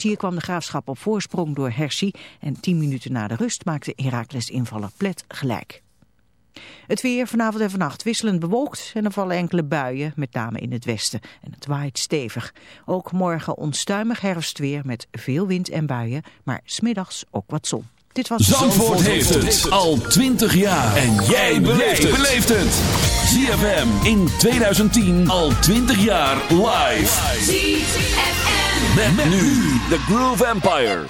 kwartier kwam de Graafschap op voorsprong door Hersie en tien minuten na de rust maakte Heracles invaller Plet gelijk. Het weer vanavond en vannacht wisselend bewolkt en er vallen enkele buien, met name in het westen. En het waait stevig. Ook morgen onstuimig herfstweer met veel wind en buien, maar smiddags ook wat zon. Dit was Zandvoort, heeft het al 20 jaar. En jij beleeft het. ZFM in 2010 al 20 jaar live. ZFM. Met, nu de Groove Empire.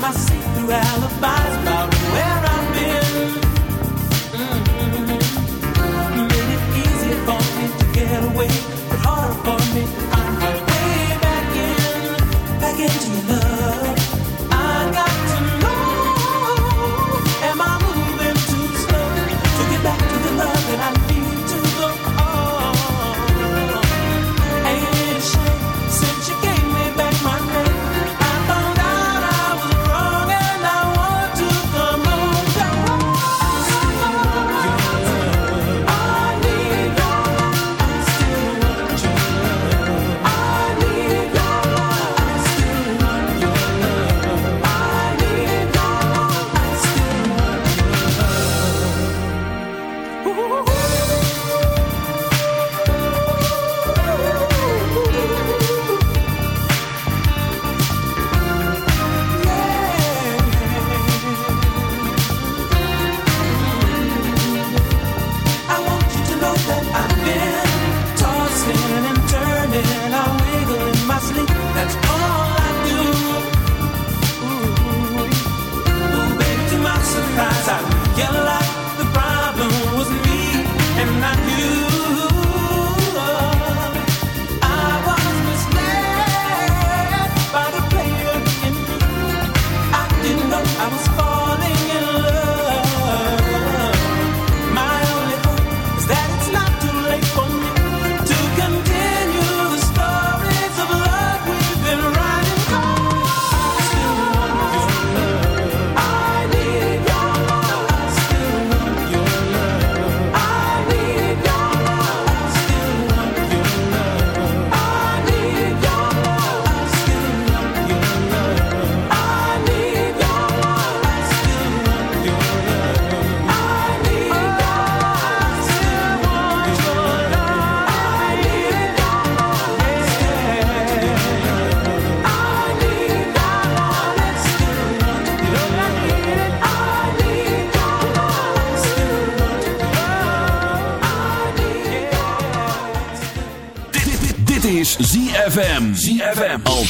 my seat through Alabama.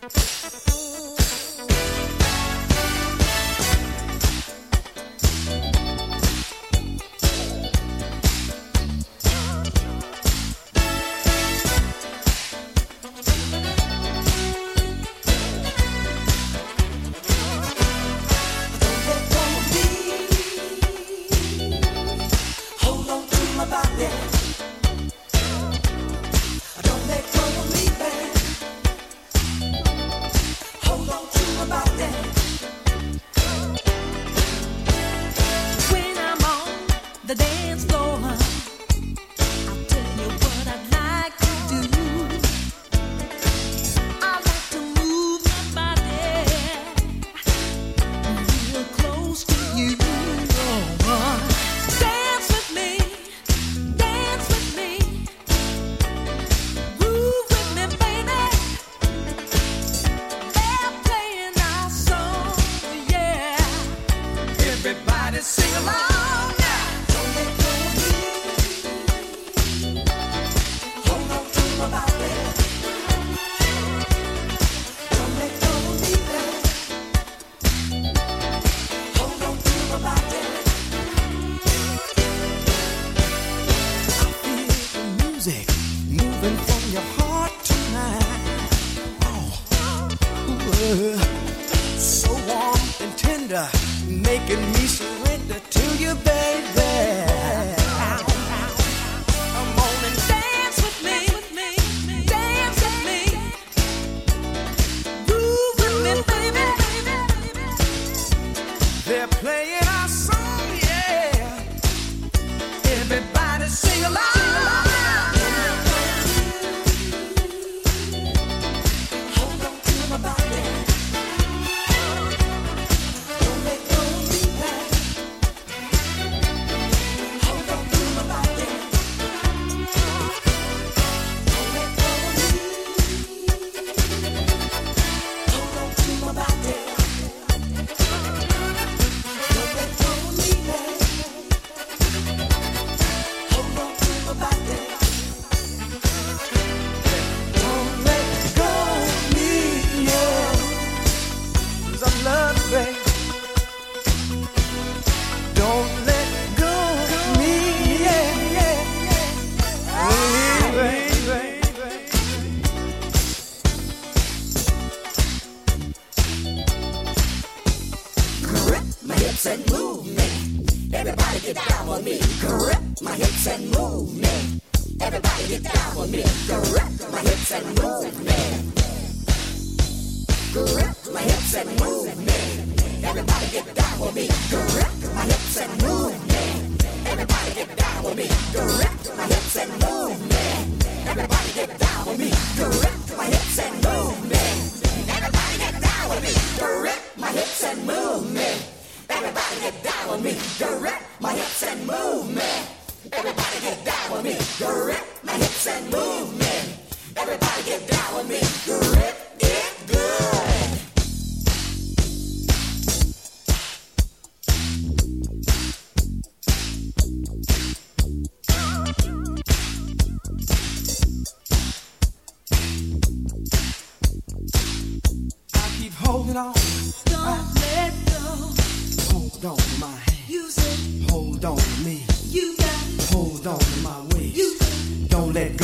thank you. it on. Don't I, let go. Hold on to my hand. Use it. Hold on to me. You got. Hold on to my waist. You don't let go.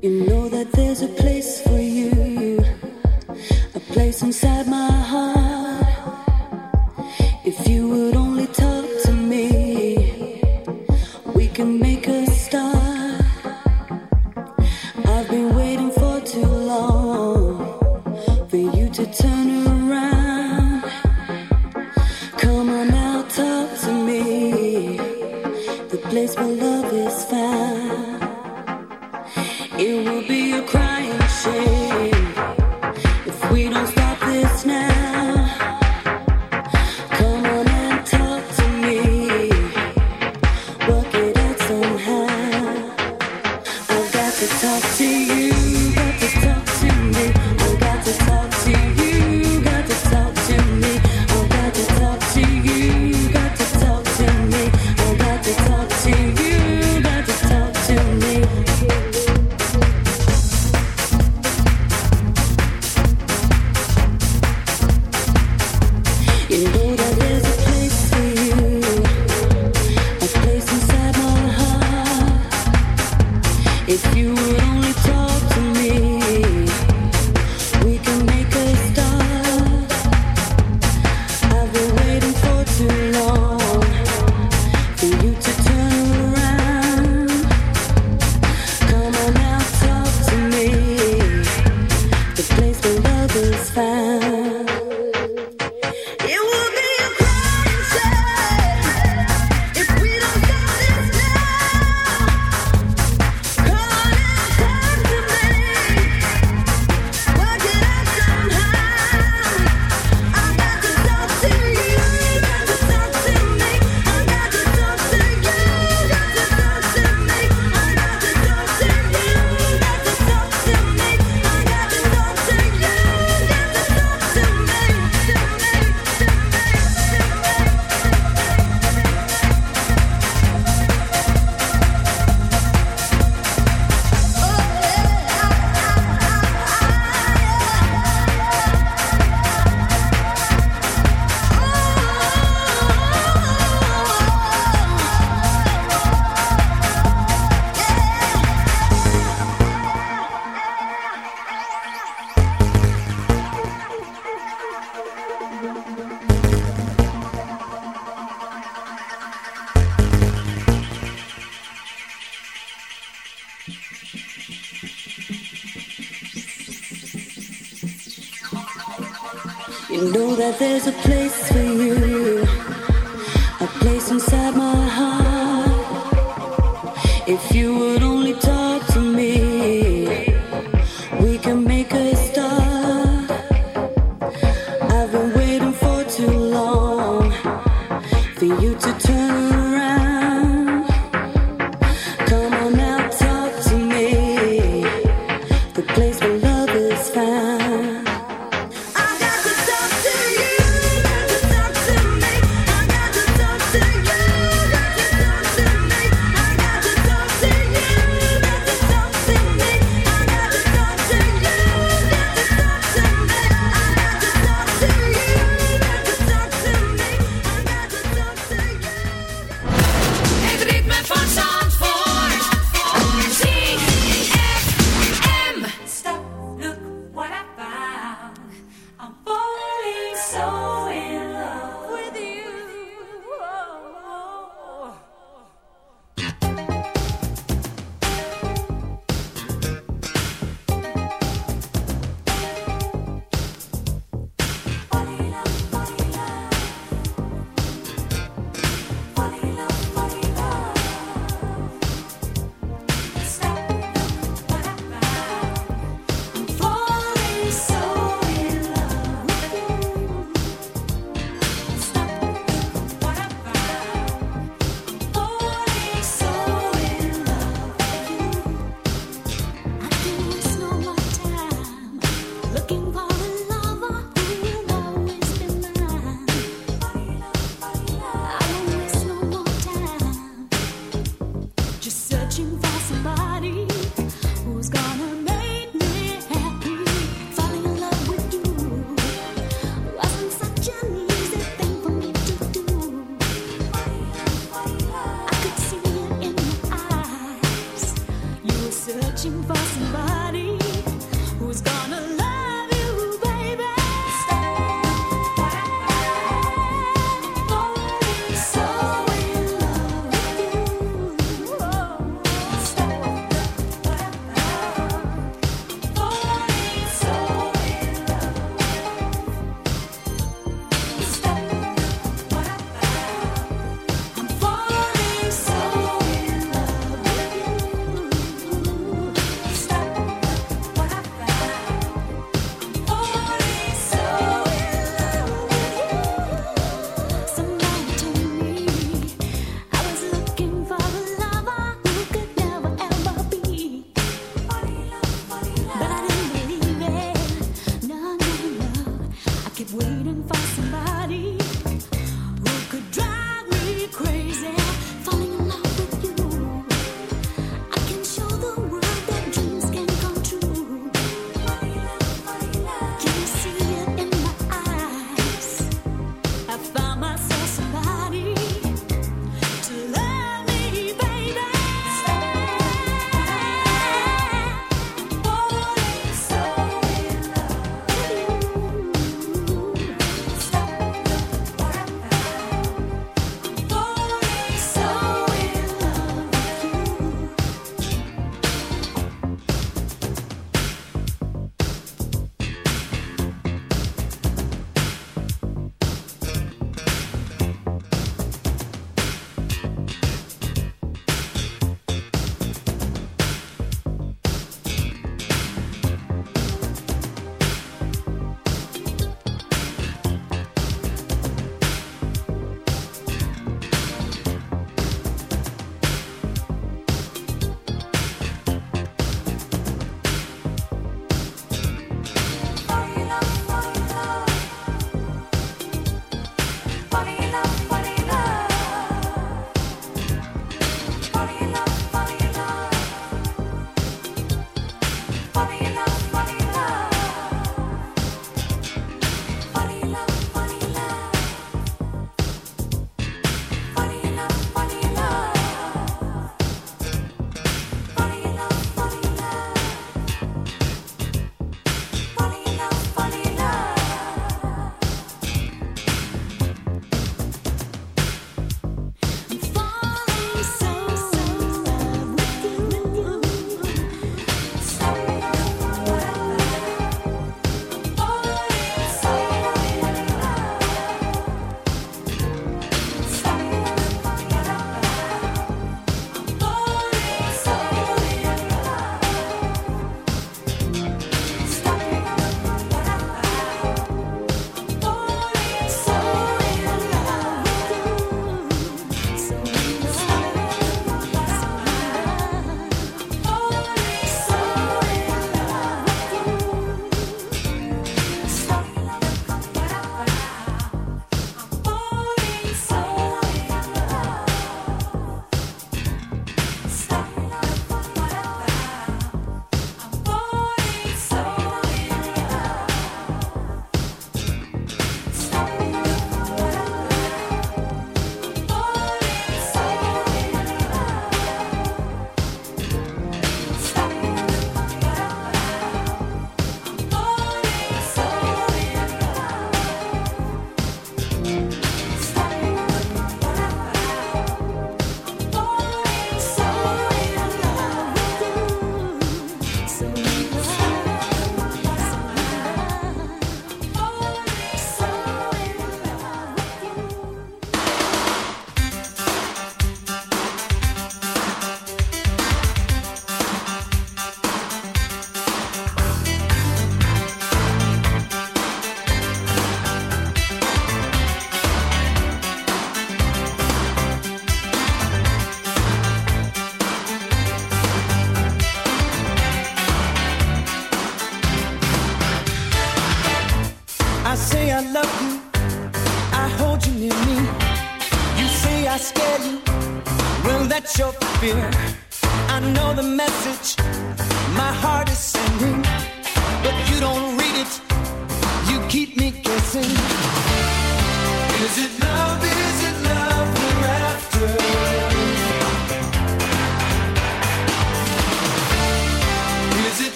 You know that there's a place for you, a place inside my heart. If you would only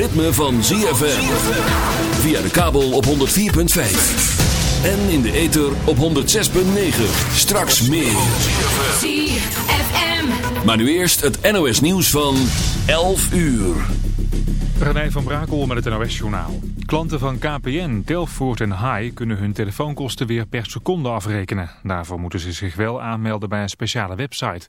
Ritme van ZFM. Via de kabel op 104.5. En in de ether op 106.9. Straks meer. ZFM. Maar nu eerst het NOS nieuws van 11 uur. René van Brakel met het NOS-journaal. Klanten van KPN, Delftvoort en Hai kunnen hun telefoonkosten weer per seconde afrekenen. Daarvoor moeten ze zich wel aanmelden bij een speciale website.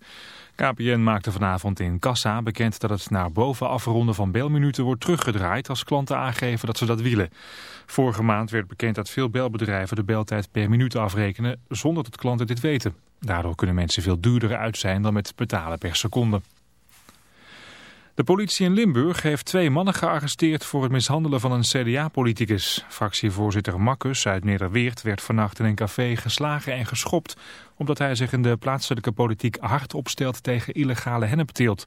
KPN maakte vanavond in Kassa bekend dat het naar boven afronden van belminuten wordt teruggedraaid als klanten aangeven dat ze dat willen. Vorige maand werd bekend dat veel belbedrijven de beltijd per minuut afrekenen zonder dat klanten dit weten. Daardoor kunnen mensen veel duurder uit zijn dan met betalen per seconde. De politie in Limburg heeft twee mannen gearresteerd voor het mishandelen van een CDA-politicus. Fractievoorzitter Makkus uit Nederweert werd vannacht in een café geslagen en geschopt... omdat hij zich in de plaatselijke politiek hard opstelt tegen illegale hennepteelt.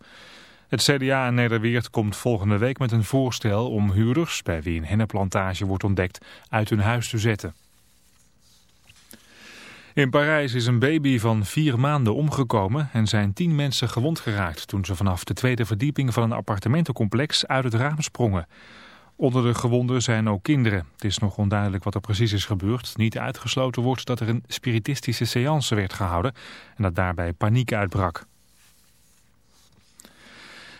Het CDA in Nederweert komt volgende week met een voorstel om huurders... bij wie een hennepplantage wordt ontdekt, uit hun huis te zetten. In Parijs is een baby van vier maanden omgekomen en zijn tien mensen gewond geraakt toen ze vanaf de tweede verdieping van een appartementencomplex uit het raam sprongen. Onder de gewonden zijn ook kinderen. Het is nog onduidelijk wat er precies is gebeurd. Niet uitgesloten wordt dat er een spiritistische seance werd gehouden en dat daarbij paniek uitbrak.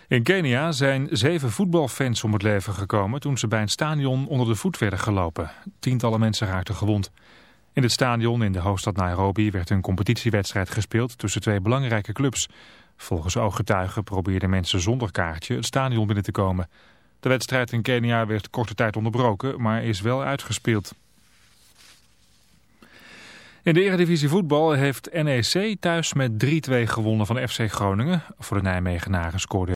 In Kenia zijn zeven voetbalfans om het leven gekomen toen ze bij een stadion onder de voet werden gelopen. Tientallen mensen raakten gewond. In het stadion in de hoofdstad Nairobi werd een competitiewedstrijd gespeeld tussen twee belangrijke clubs. Volgens ooggetuigen probeerden mensen zonder kaartje het stadion binnen te komen. De wedstrijd in Kenia werd korte tijd onderbroken, maar is wel uitgespeeld. In de Eredivisie voetbal heeft NEC thuis met 3-2 gewonnen van FC Groningen. Voor de Nijmegenaren scoorde